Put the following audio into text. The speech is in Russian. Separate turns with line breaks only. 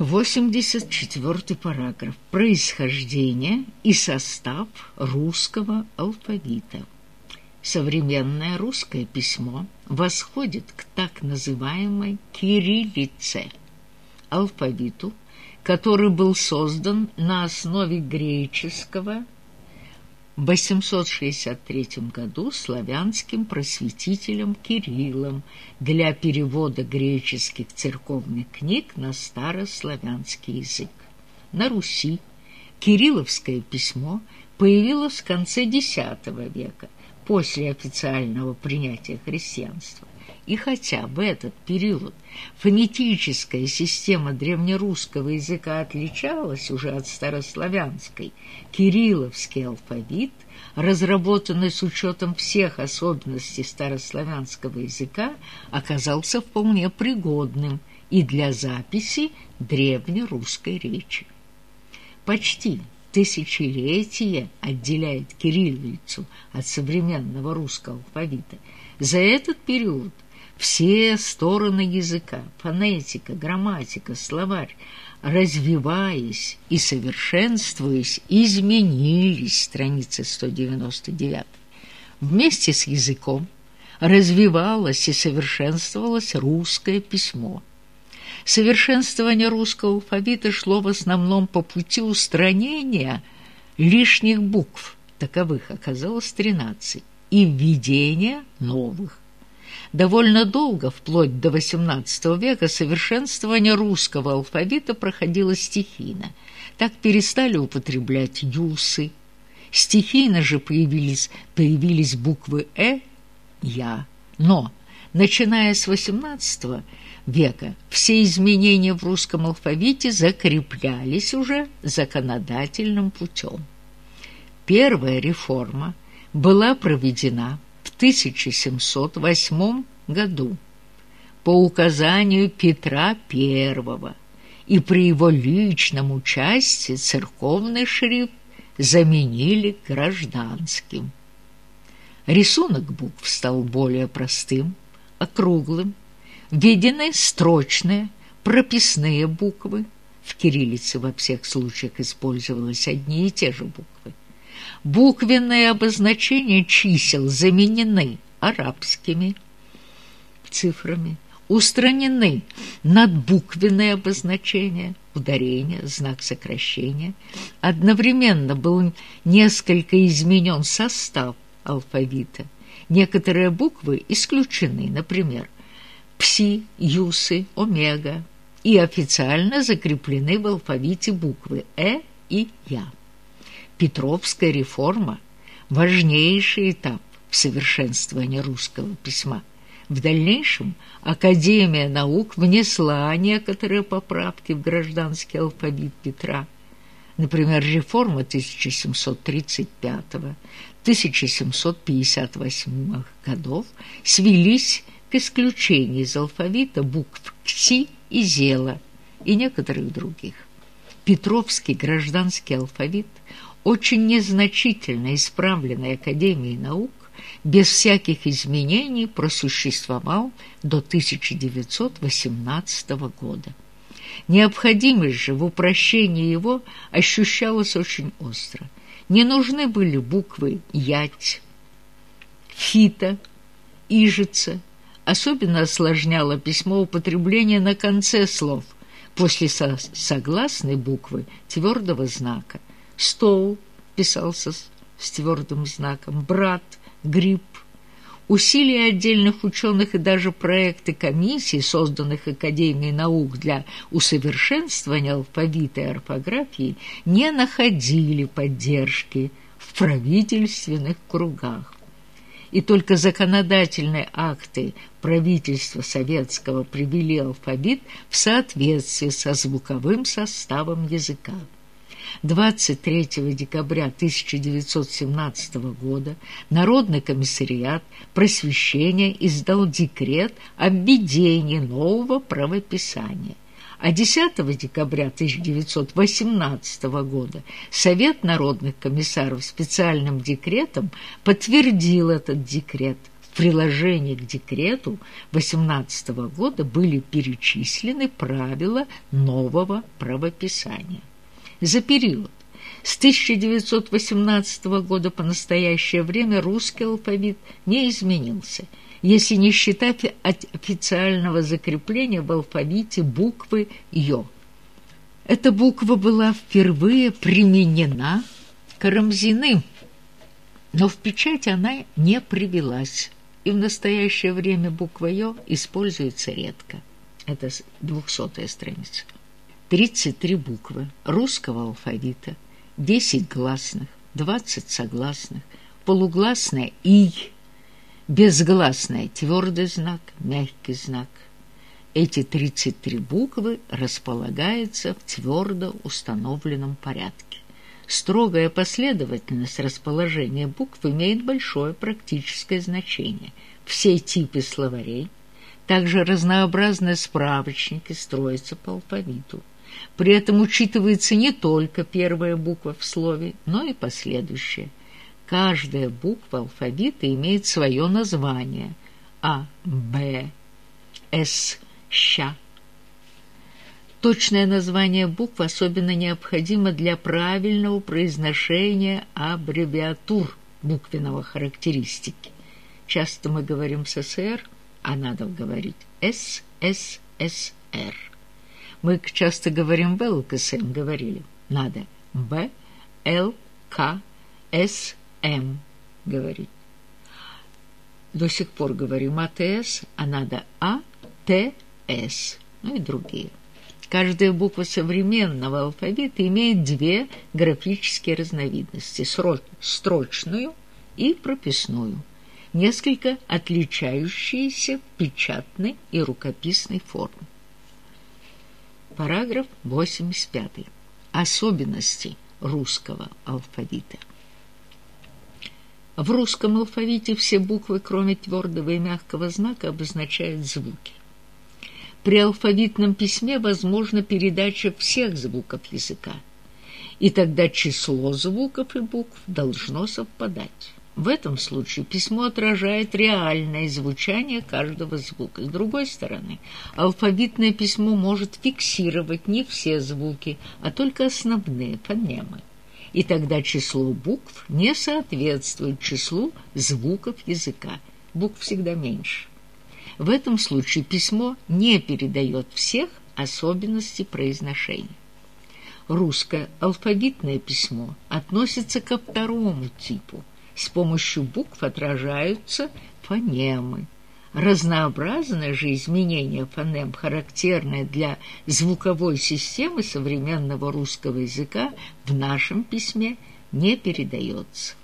84 параграф. Происхождение и состав русского алфавита. Современное русское письмо восходит к так называемой кириллице, алфавиту, который был создан на основе греческого 863 году славянским просветителем Кириллом для перевода греческих церковных книг на старославянский язык. На Руси кирилловское письмо появилось в конце X века после официального принятия христианства. И хотя в этот период фонетическая система древнерусского языка отличалась уже от старославянской, кирилловский алфавит, разработанный с учетом всех особенностей старославянского языка, оказался вполне пригодным и для записи древнерусской речи. Почти тысячелетие отделяет кириллицу от современного русского алфавита. За этот период все стороны языка, фонетика, грамматика, словарь, развиваясь и совершенствуясь, изменились, страница 199. Вместе с языком развивалось и совершенствовалось русское письмо. Совершенствование русского алфавита шло в основном по пути устранения лишних букв, таковых оказалось 13, и введения новых. Довольно долго, вплоть до XVIII века, совершенствование русского алфавита проходило стихийно. Так перестали употреблять юсы. Стихийно же появились, появились буквы «э», «я». Но, начиная с XVIII века, все изменения в русском алфавите закреплялись уже законодательным путем. Первая реформа была проведена 1708 году по указанию Петра I, и при его личном участии церковный шрифт заменили гражданским. Рисунок букв стал более простым, округлым, введены строчные, прописные буквы, в кириллице во всех случаях использовались одни и те же буквы. Буквенные обозначения чисел заменены арабскими цифрами, устранены надбуквенные обозначения, ударение, знак сокращения. Одновременно был несколько изменен состав алфавита. Некоторые буквы исключены, например, пси, юсы, омега, и официально закреплены в алфавите буквы «э» и «я». Петровская реформа – важнейший этап в совершенствовании русского письма. В дальнейшем Академия наук внесла некоторые поправки в гражданский алфавит Петра. Например, реформа 1735-1758 годов свелись к исключению из алфавита букв «кси» и «зела» и некоторых других. Петровский гражданский алфавит – очень незначительно исправленной Академией наук, без всяких изменений просуществовал до 1918 года. Необходимость же в упрощении его ощущалась очень остро. Не нужны были буквы «ять», «фита», «ижица». Особенно осложняло письмо употребление на конце слов после согласной буквы твердого знака – Стол писался с твердым знаком, брат, гриб. Усилия отдельных ученых и даже проекты комиссий, созданных Академией наук для усовершенствования алфавита и орфографии, не находили поддержки в правительственных кругах. И только законодательные акты правительства советского привели алфавит в соответствии со звуковым составом языка. 23 декабря 1917 года Народный комиссариат просвещения издал декрет о введении нового правописания. А 10 декабря 1918 года Совет народных комиссаров специальным декретом подтвердил этот декрет в приложении к декрету 18 года были перечислены правила нового правописания. За период с 1918 года по настоящее время русский алфавит не изменился, если не считать официального закрепления в алфавите буквы «ё». Эта буква была впервые применена Карамзиным, но в печать она не привелась, и в настоящее время буква «ё» используется редко. Это двухсотая страница. 33 буквы русского алфавита, 10 гласных, 20 согласных, полугласное «и», безгласное твердый знак, мягкий знак. Эти 33 буквы располагаются в твердо установленном порядке. Строгая последовательность расположения букв имеет большое практическое значение. Все типы словарей, также разнообразные справочники строятся по алфавиту. При этом учитывается не только первая буква в слове, но и последующая. Каждая буква алфавита имеет свое название А, Б, С, Щ. Точное название букв особенно необходимо для правильного произношения аббревиатур буквенного характеристики. Часто мы говорим СССР, а надо говорить СССР. Мы часто говорим в ЛКСМ, говорили. Надо Б, Л, К, С, М говорить. До сих пор говорим АТС, а надо А, Т, С, ну и другие. Каждая буква современного алфавита имеет две графические разновидности – строчную и прописную, несколько отличающиеся печатной и рукописной форме. Параграф 85. Особенности русского алфавита. В русском алфавите все буквы, кроме твердого и мягкого знака, обозначают звуки. При алфавитном письме возможна передача всех звуков языка, и тогда число звуков и букв должно совпадать. В этом случае письмо отражает реальное звучание каждого звука. С другой стороны, алфавитное письмо может фиксировать не все звуки, а только основные фонемы. И тогда число букв не соответствует числу звуков языка. Букв всегда меньше. В этом случае письмо не передает всех особенностей произношения. Русское алфавитное письмо относится ко второму типу – с помощью букв отражаются фонемы. Разнообразное же изменение фонем, характерное для звуковой системы современного русского языка, в нашем письме не передается.